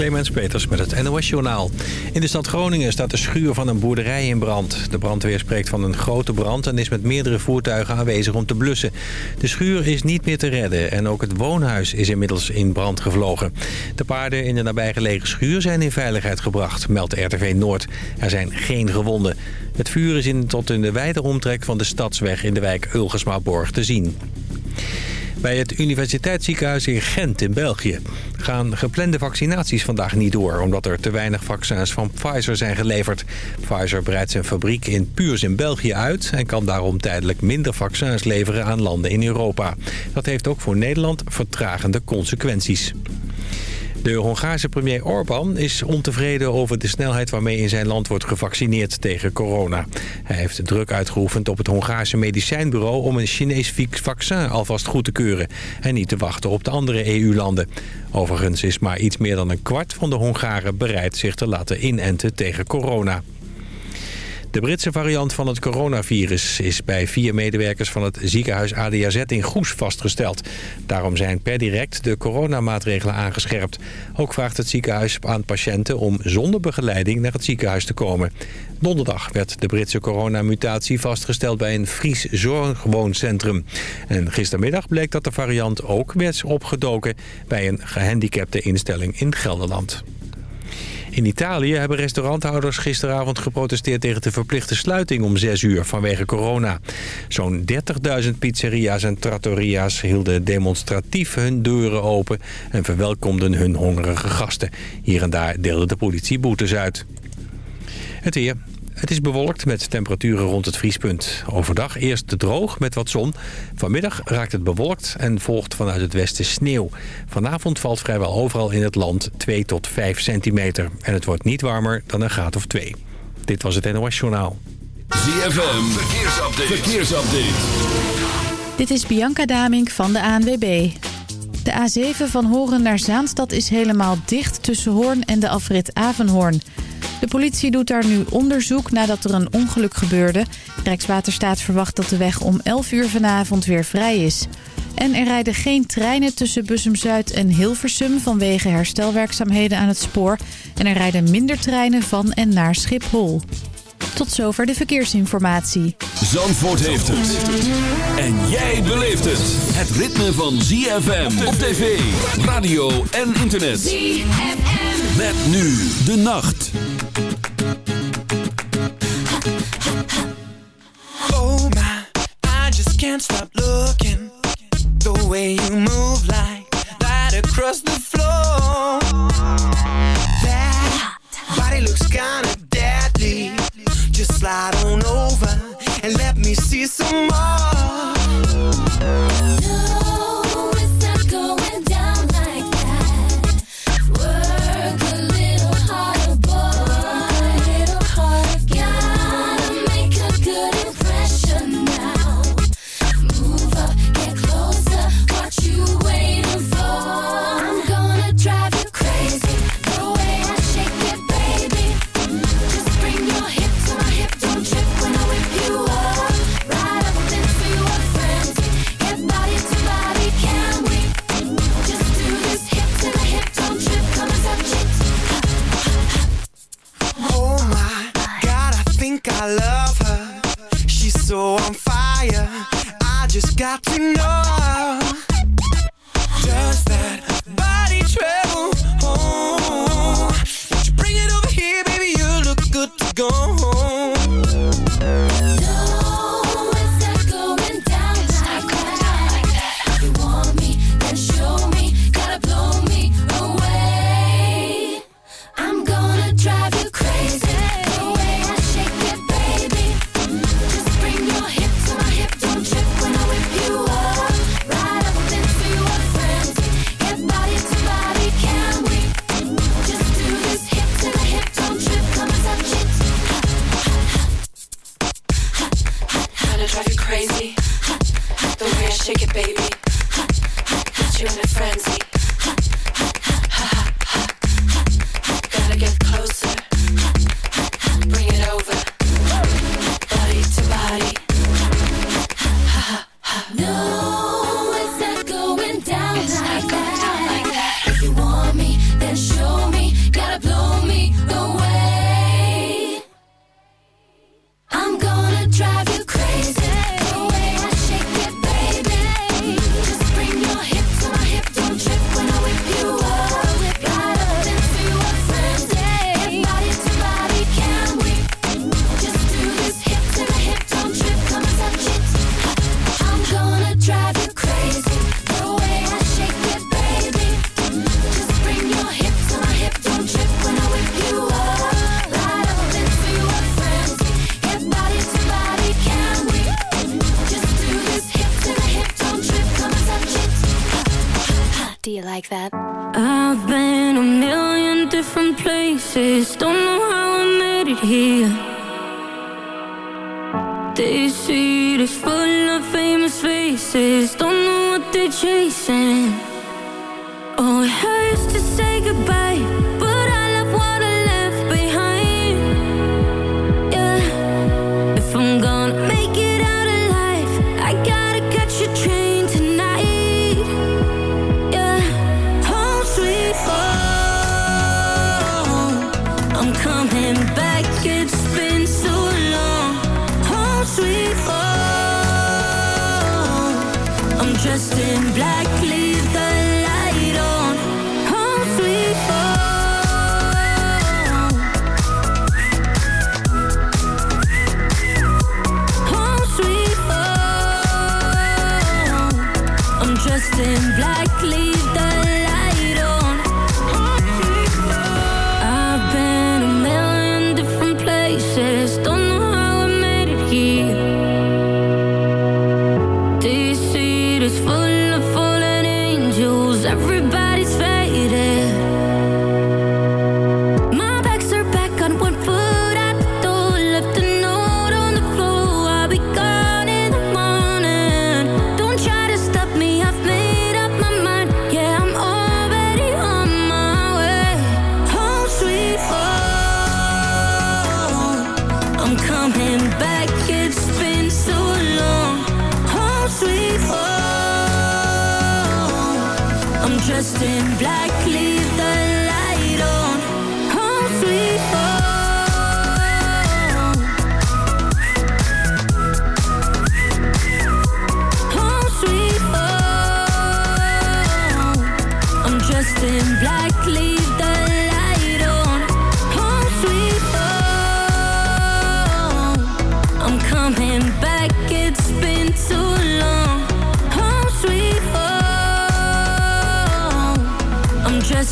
Clemens Peters met het NOS-journaal. In de stad Groningen staat de schuur van een boerderij in brand. De brandweer spreekt van een grote brand en is met meerdere voertuigen aanwezig om te blussen. De schuur is niet meer te redden en ook het woonhuis is inmiddels in brand gevlogen. De paarden in de nabijgelegen schuur zijn in veiligheid gebracht, meldt RTV Noord. Er zijn geen gewonden. Het vuur is in, tot in de wijde omtrek van de stadsweg in de wijk Ulgersmaborg te zien. Bij het universiteitsziekenhuis in Gent in België gaan geplande vaccinaties vandaag niet door... omdat er te weinig vaccins van Pfizer zijn geleverd. Pfizer breidt zijn fabriek in Puurs in België uit... en kan daarom tijdelijk minder vaccins leveren aan landen in Europa. Dat heeft ook voor Nederland vertragende consequenties. De Hongaarse premier Orbán is ontevreden over de snelheid waarmee in zijn land wordt gevaccineerd tegen corona. Hij heeft druk uitgeoefend op het Hongaarse medicijnbureau om een Chinees vaccin alvast goed te keuren en niet te wachten op de andere EU-landen. Overigens is maar iets meer dan een kwart van de Hongaren bereid zich te laten inenten tegen corona. De Britse variant van het coronavirus is bij vier medewerkers van het ziekenhuis ADAZ in Goes vastgesteld. Daarom zijn per direct de coronamaatregelen aangescherpt. Ook vraagt het ziekenhuis aan patiënten om zonder begeleiding naar het ziekenhuis te komen. Donderdag werd de Britse coronamutatie vastgesteld bij een Fries zorgwooncentrum. En gistermiddag bleek dat de variant ook werd opgedoken bij een gehandicapte instelling in Gelderland. In Italië hebben restauranthouders gisteravond geprotesteerd tegen de verplichte sluiting om 6 uur vanwege corona. Zo'n 30.000 pizzeria's en trattoria's hielden demonstratief hun deuren open en verwelkomden hun hongerige gasten. Hier en daar deelde de politie boetes uit. Het weer. Het is bewolkt met temperaturen rond het vriespunt. Overdag eerst droog met wat zon. Vanmiddag raakt het bewolkt en volgt vanuit het westen sneeuw. Vanavond valt vrijwel overal in het land 2 tot 5 centimeter. En het wordt niet warmer dan een graad of 2. Dit was het NOS Journaal. ZFM, verkeersupdate. verkeersupdate. Dit is Bianca Damink van de ANWB. De A7 van Horen naar Zaanstad is helemaal dicht tussen Hoorn en de afrit Avenhoorn. De politie doet daar nu onderzoek nadat er een ongeluk gebeurde. Rijkswaterstaat verwacht dat de weg om 11 uur vanavond weer vrij is. En er rijden geen treinen tussen Bussum-Zuid en Hilversum vanwege herstelwerkzaamheden aan het spoor. En er rijden minder treinen van en naar Schiphol. Tot zover de verkeersinformatie. Zandvoort heeft het. En jij beleeft het. Het ritme van ZFM op tv, radio en internet. ZFM. Met nu de nacht. Oh my, I just can't stop looking. The way you move like right across the floor. That body looks kinda deadly. Just slide on over and let me see some more. Got to know. like that. I've been a million different places, don't know how I made it here. This city's full of famous faces, don't know what they're chasing.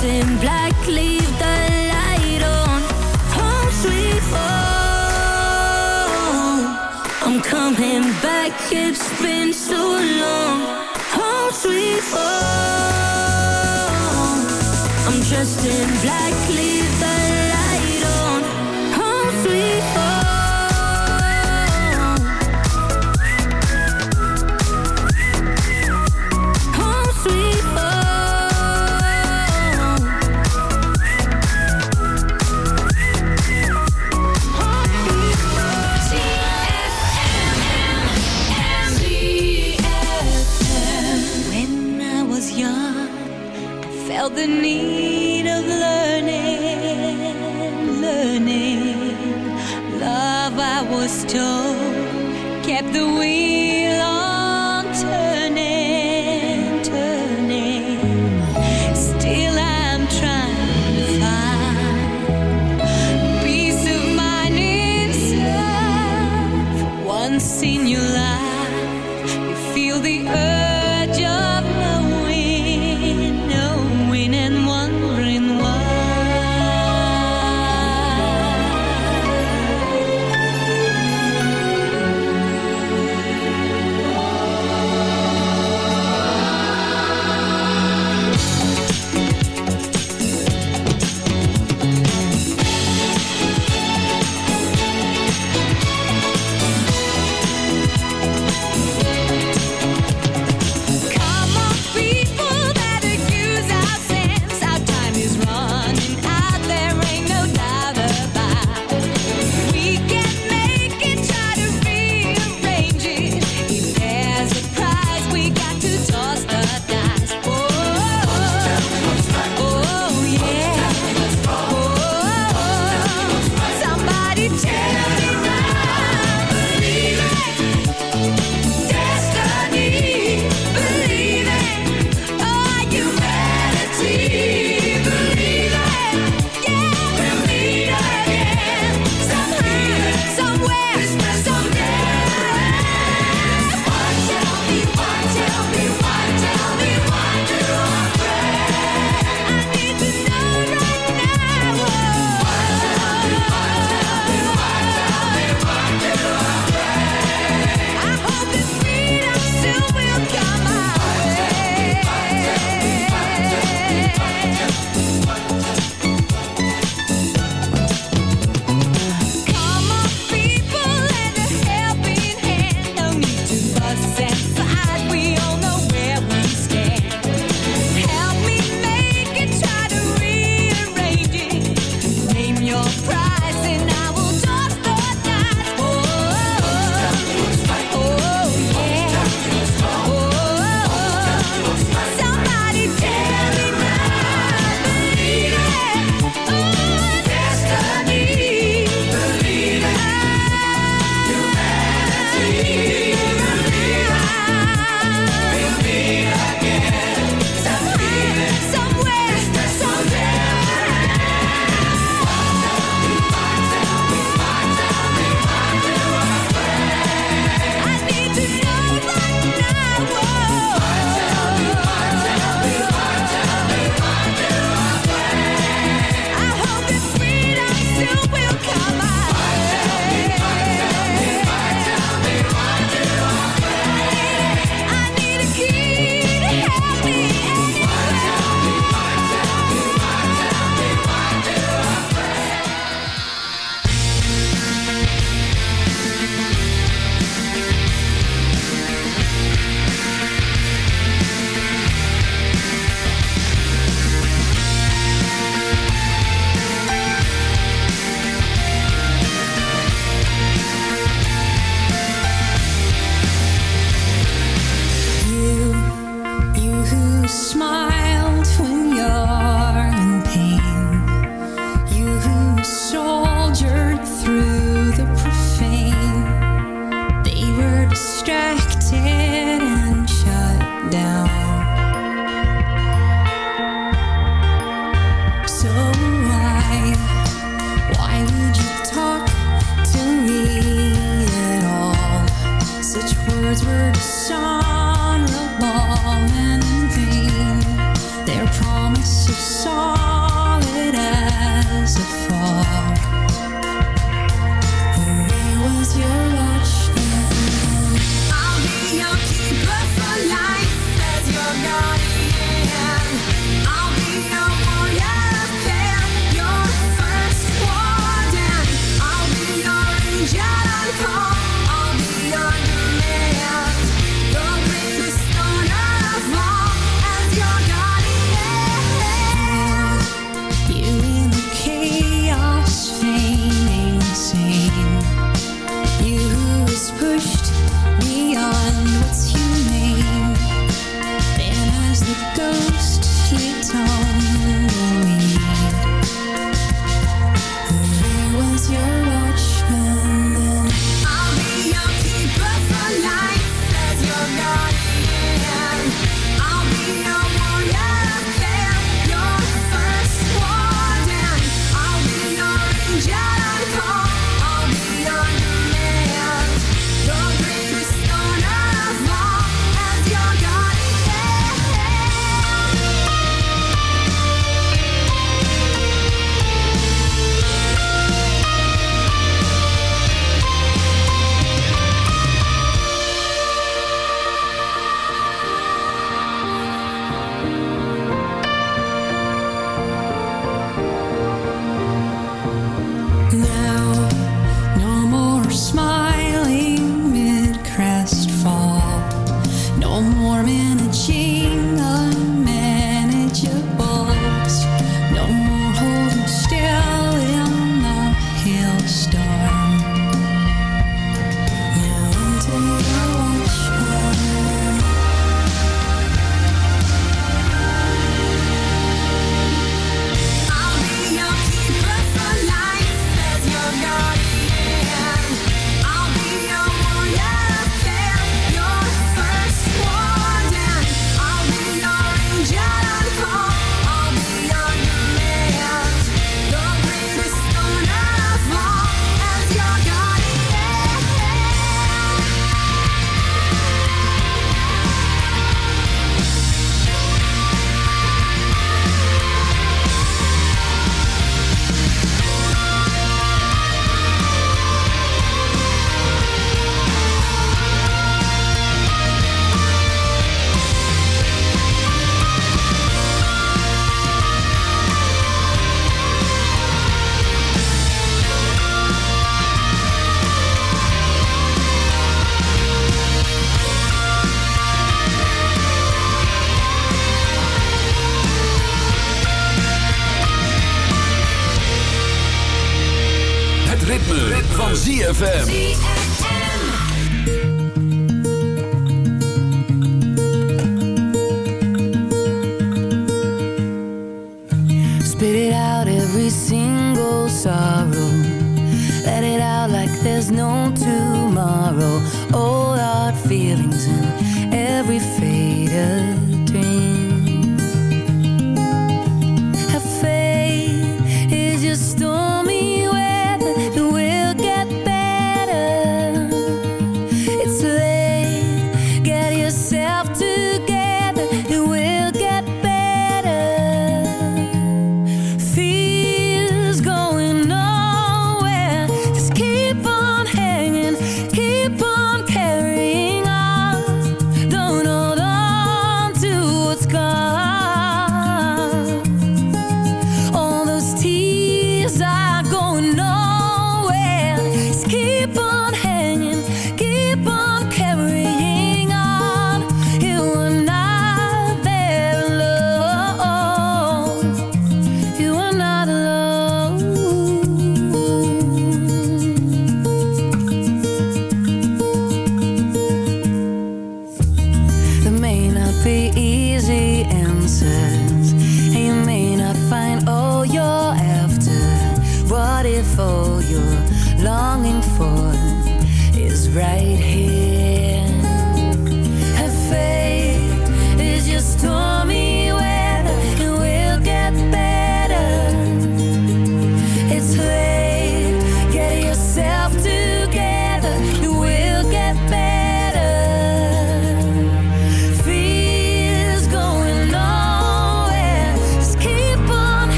dressed in black, leave the light on. Home sweet home. I'm coming back, it's been so long. Home sweet home. I'm dressed in black. the need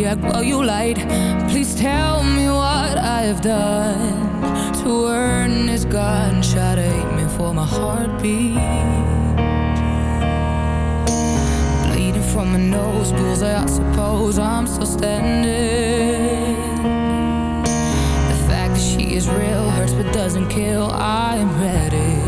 react while you lied. Please tell me what I have done To earn this gunshot aiming for my heartbeat. Bleeding from my nose, bullseye I suppose I'm still standing. The fact that she is real hurts but doesn't kill, I'm ready.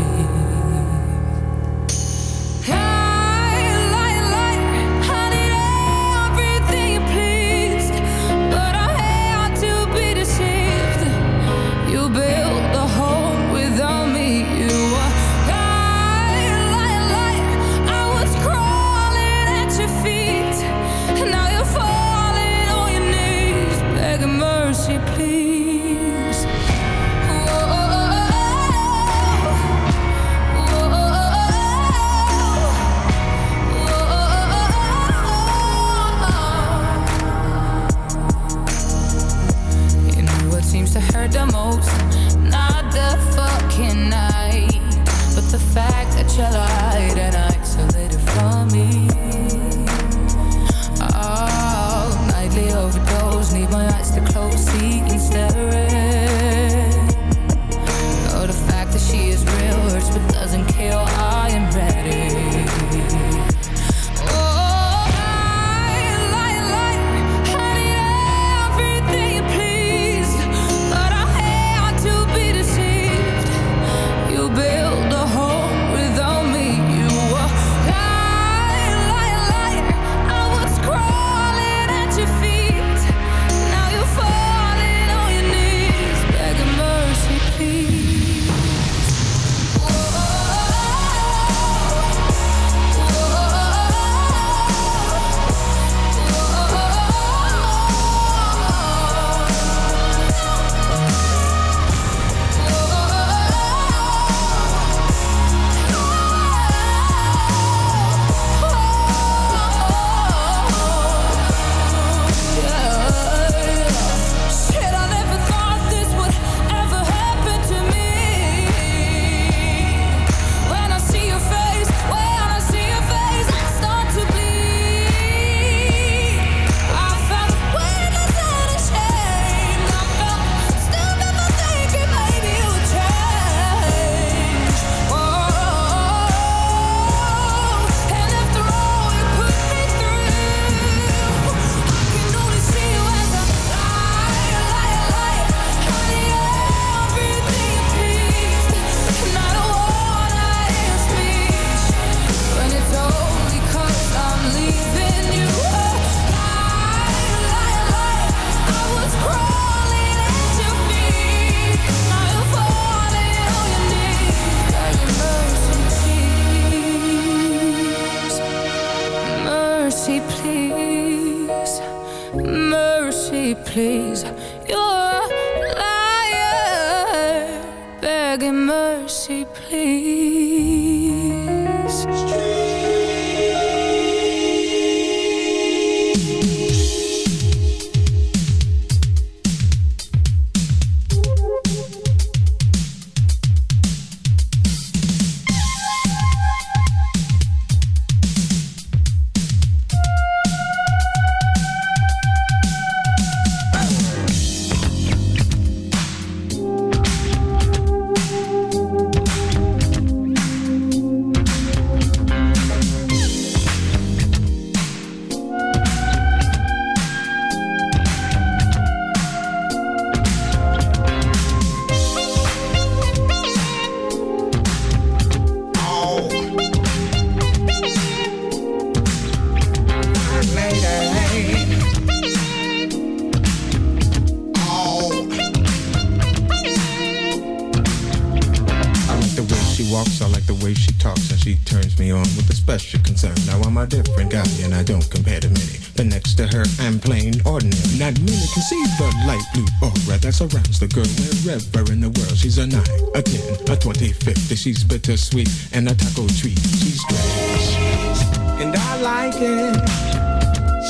She's a nine, a ten, a twenty, fifty. She's bittersweet and a taco treat. She's strange, and I like it.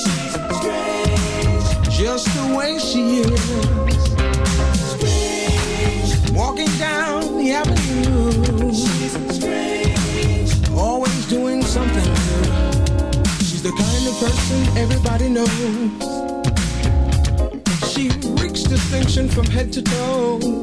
She's strange, just the way she is. Strange, walking down the avenue. She's strange, always doing something new. She's the kind of person everybody knows. She reeks distinction from head to toe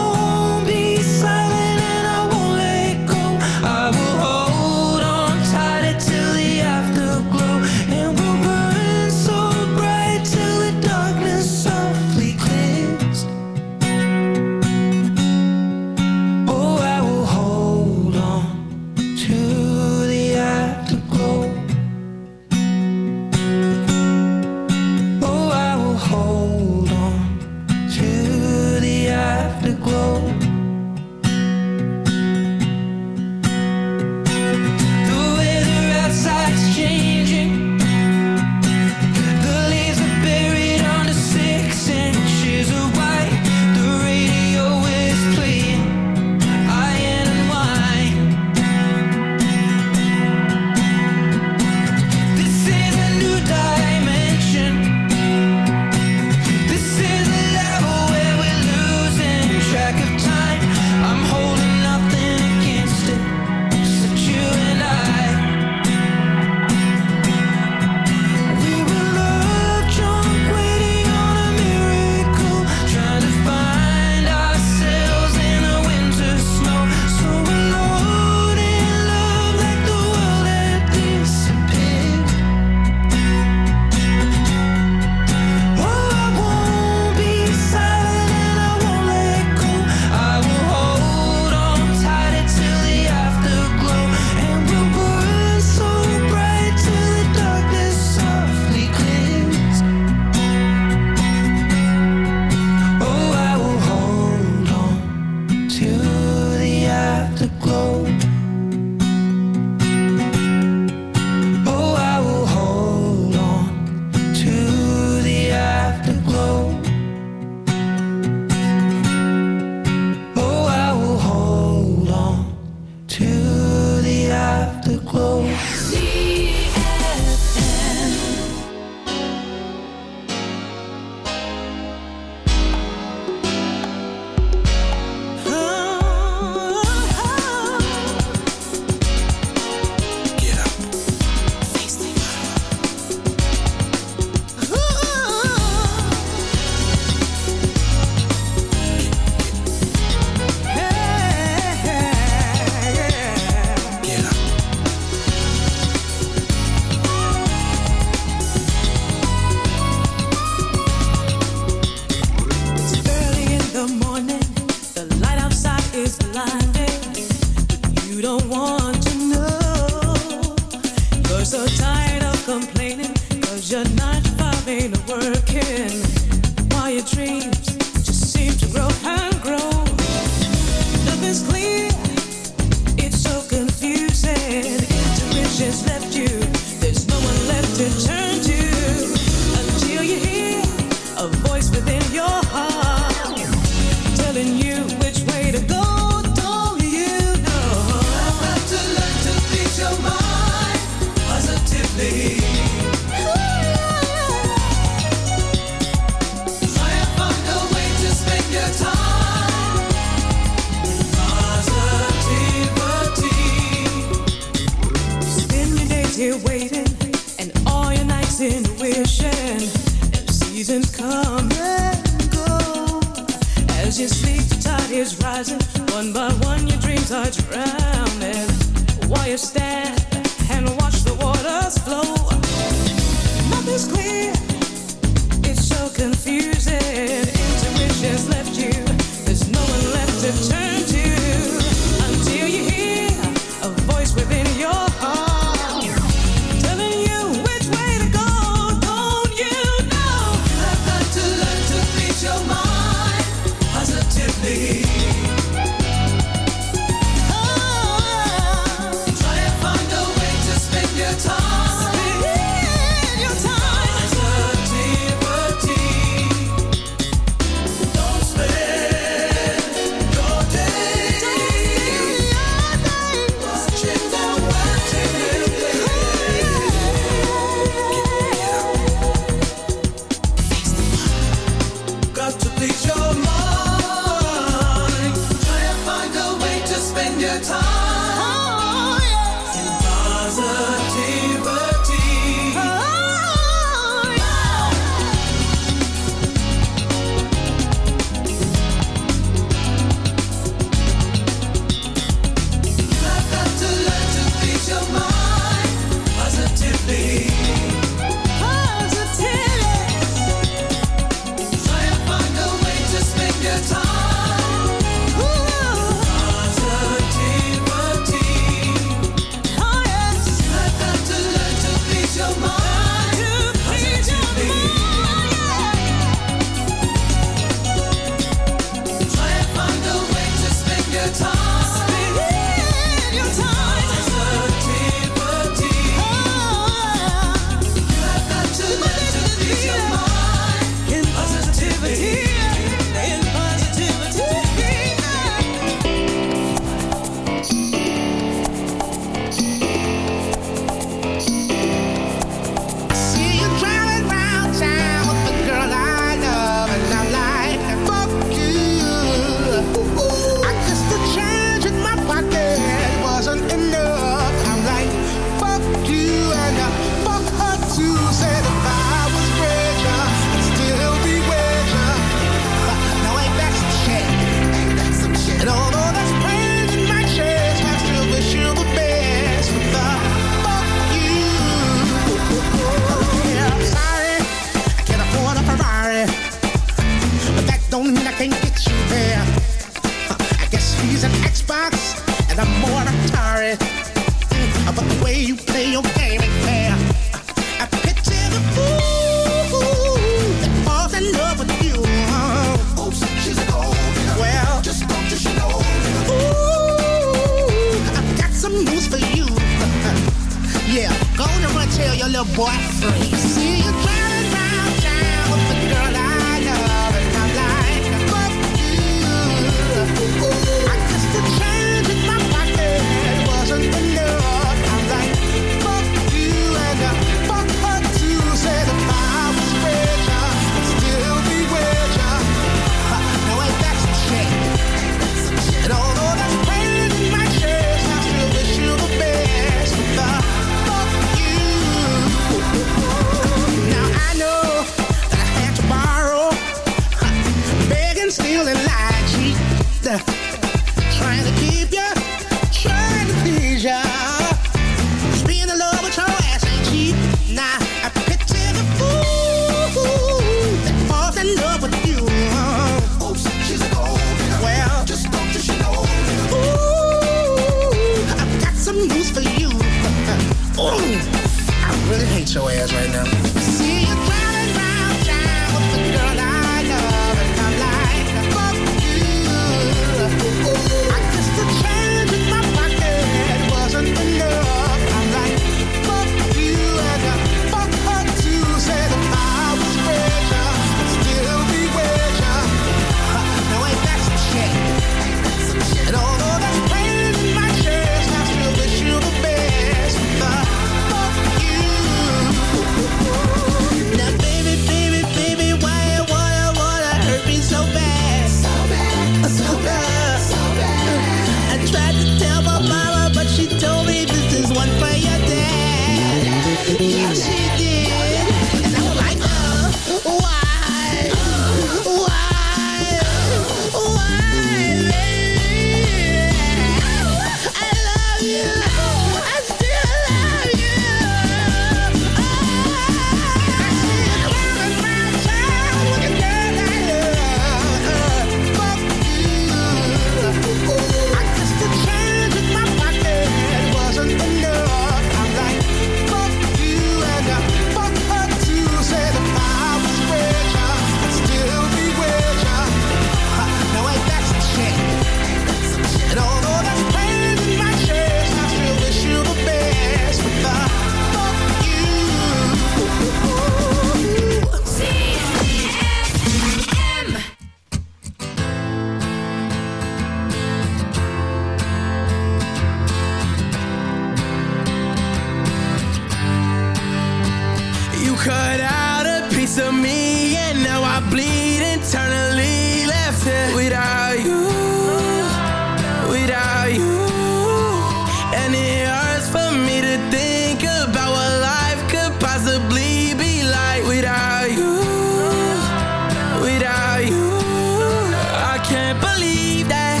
believe that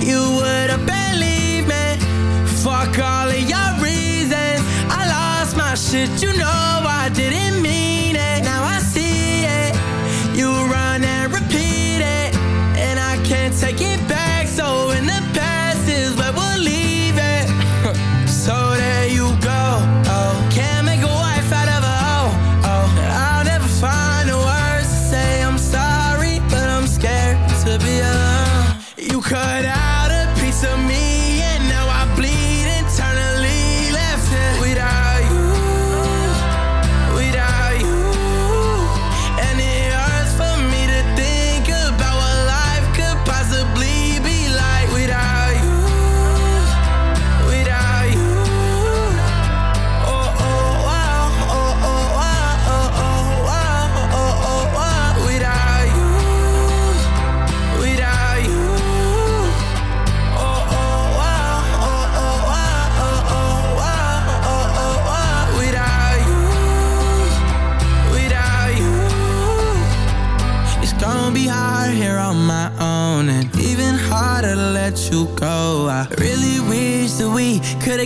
you would've believed me. Fuck all of your reasons. I lost my shit, you know.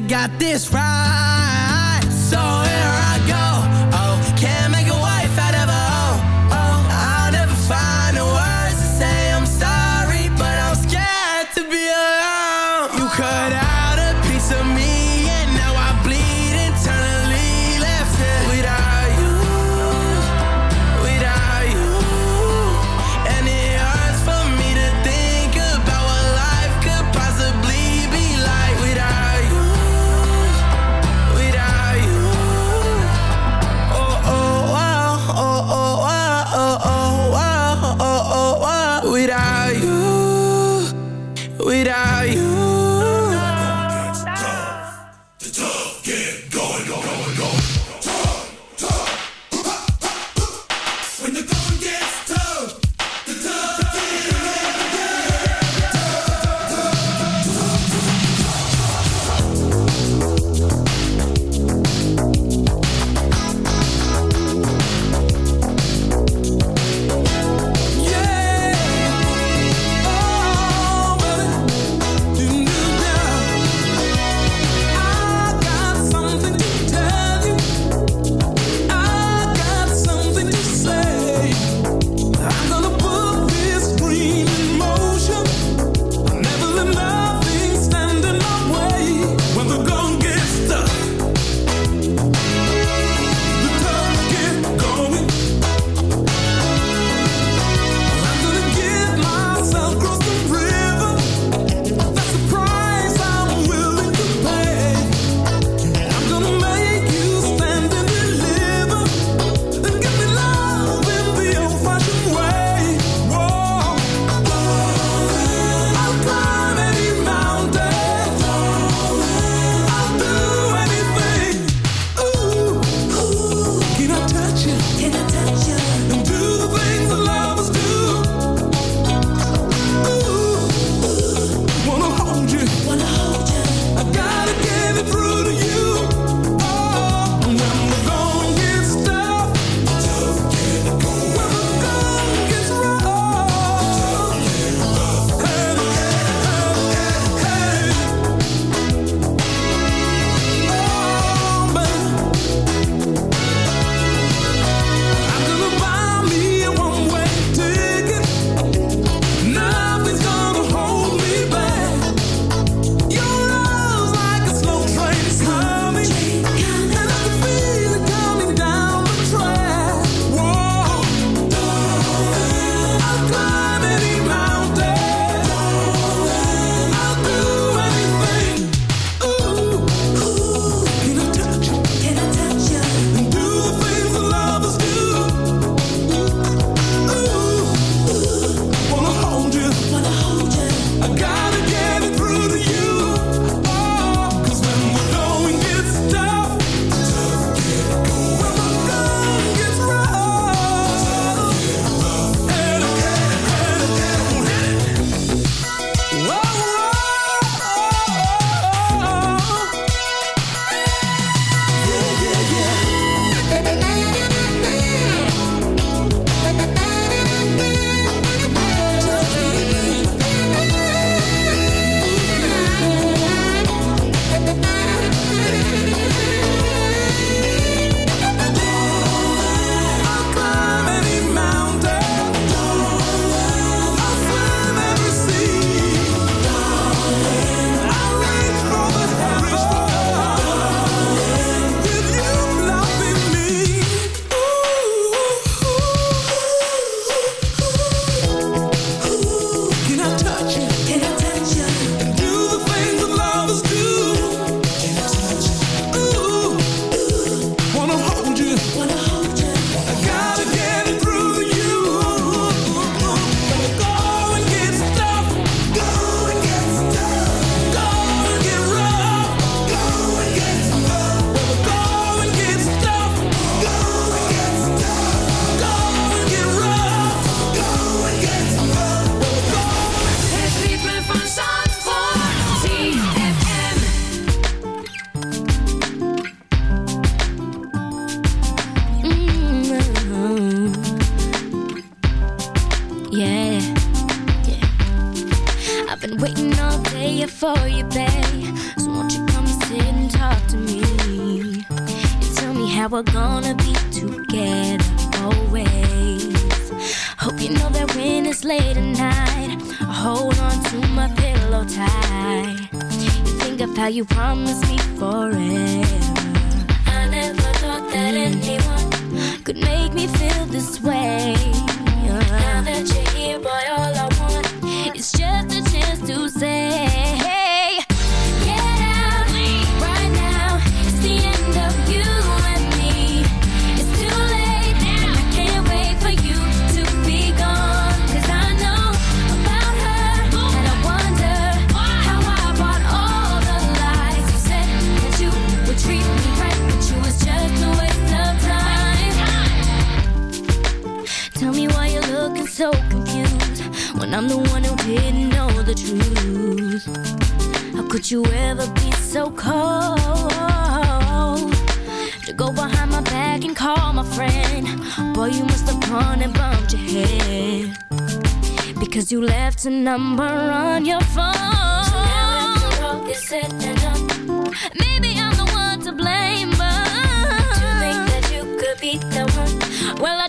Got this on your phone. Maybe I'm the one to blame, but think that you could be the one. Well, I